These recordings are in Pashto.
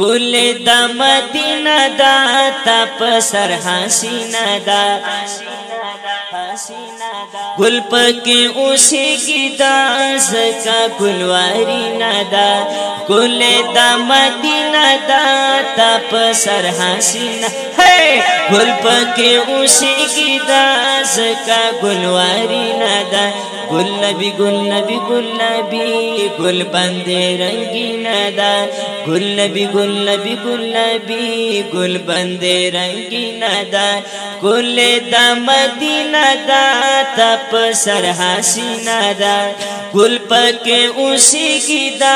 کل د مدینه دا تپ سر حسینه دا گل پکې اوسې کی دا زکا گلواری ندا گل د مدینه دا تپ سر حسینا هي گل پکې اوسې کی دا زکا گلواری ندا گل نبی گل نبی گل نبی گل بندې رنگی ندا گل نبی گل نبی گل نبی گل بندې رنگی ندا گل د مدینه دا تپ سر حسینا دا گل پک اوسی کی دا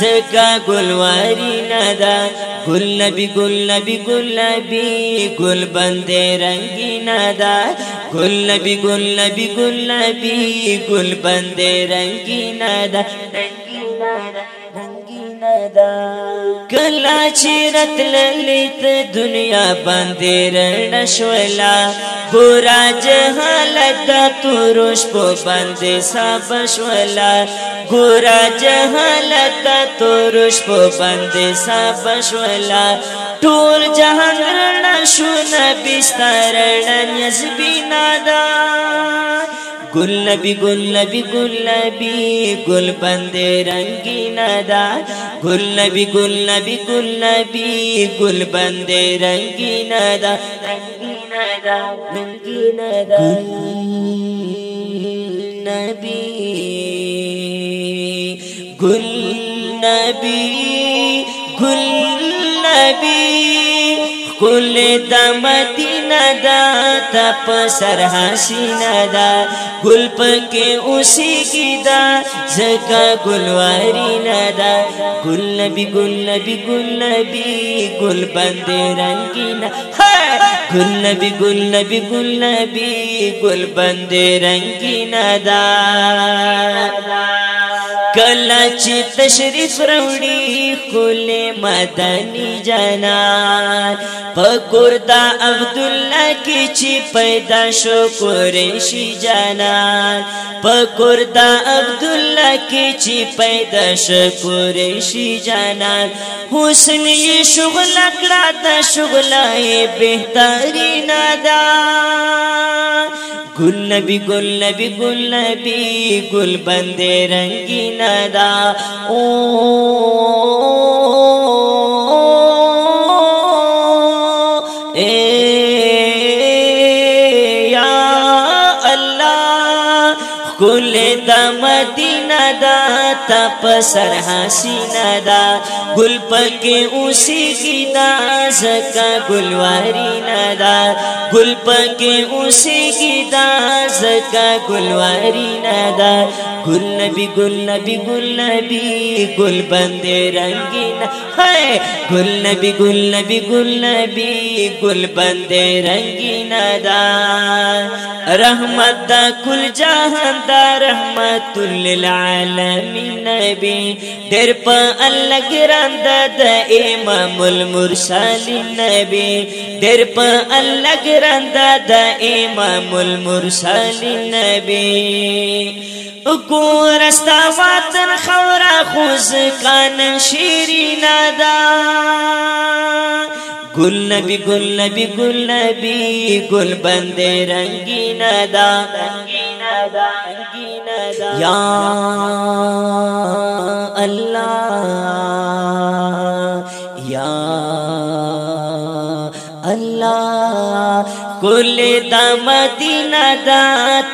زکا گل وارینا دا گل نبی گل نبی گل نبی گل بندے رنگینا دا گل نبی گل نبی گل نبی گل بندے رنگینا دا رنگی دا کلا چیرت للیت دنیا باندې رڼ شولا ګورا جهالت تورش په باندې ساب شولا ګورا جهالت تورش په باندې ساب شولا ټول جهان رڼ شو نبی سترن یزبینا دا गुलबी गुलबी गुलबी गुल बंदे रंगीना दा गुलबी गुलबी गुलबी गुल बंदे रंगीना दा रंगीना दा रंगीना दा नबी गुल नबी کل د مدینه دا تپ سر حسینه دا گل پکې اوسې کی دا زکا گل واری نه دا گل نبی گل نبی گل نبی گل بندې رنگینه گل نبی گل نبی گل نبی گل بندې رنگینه دا کلا چې تشریف راوړي خل مدني جنان فقر دا عبد الله کې چې پیدا شو قریشي جنان فقر دا عبد الله کې چې پیدا شکر شي جانا حسن یې شغل کړه د شغل یې بهترین نادا گل نبی گل نبی گل نبی گل بندے رنگین نادا او ګل د مدینه دا تپ سر حسینه دا ګل پکې اوسېږي دا زکا گلواری ندا گل پکے اسے کی دا زکا گلواری ندا گل نبی گل نبی گل نبی گل بندے رنگین ہے گل نبی گل نبی گل نبی گل بندے رنگین دا رحمت دا کل جہان دا رحمت للعالمین نبی دیر پا اللہ گران دا دا امام المرسلی المرسلین دیر پا اللہ گراندا دا امام المرسلین نبی ګور استا وطن خورا خوز کان شیرینا دا گل نبی گل نبی گل نبی گل بند رنگینا دا یا الله الله کل د مدینه دا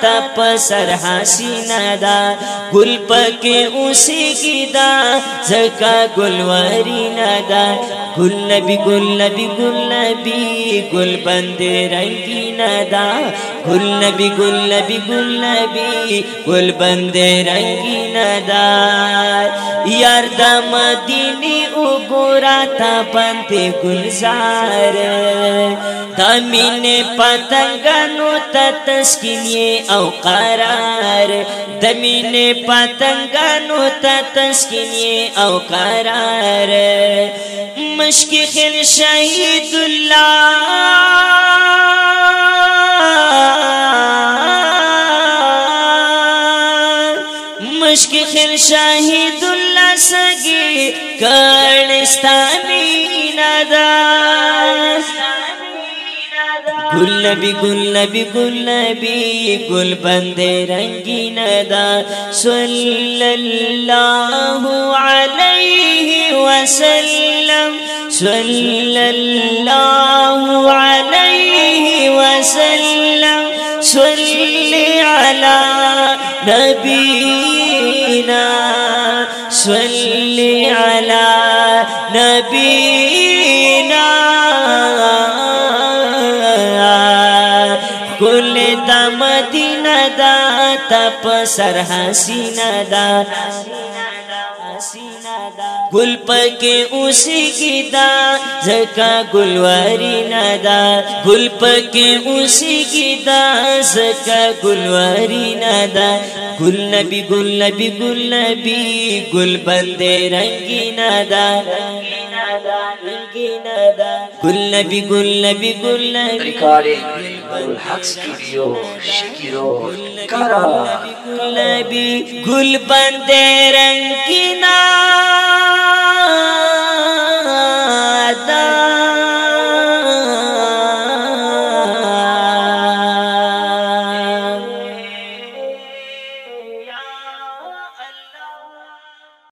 تپ سر حسینه دا ګل پکې اوسې کی دا زکا ګل ورینه دا ګل نبی ګل نبی ګل نبی ګل بندې رنگینه دا ګل نبی ګل نبی ګل نبی ګل بندې رنگینه دا یار د مدینه وګورا تا باندې گلزار د مینې پتنګانو ته تسکینی او قرار د مینې پتنګانو ته تسکینی او قرار مشک خل شهید الله مشک خل شهید سگی کڑستانی ندا گلبی گلبی گلبی گل بند رنگی ندا صلی اللہ علیہ وسلم صلی اللہ علیہ وسلم صلی علی نبینا صلی علی نبینا کل د مدینه دا تپ سر حسینه دا گل پکې اوسې کی دا زکا گلواری ندا گل پکې اوسې کی دا زکا گلواری ندا گل نبی گل نبی گل نبی گل بند رنگی ندا گل نبی گل نبی گل نبی ریکارڈنگ گلحق سٹوڈیو شکی روڈ گل بند رنگی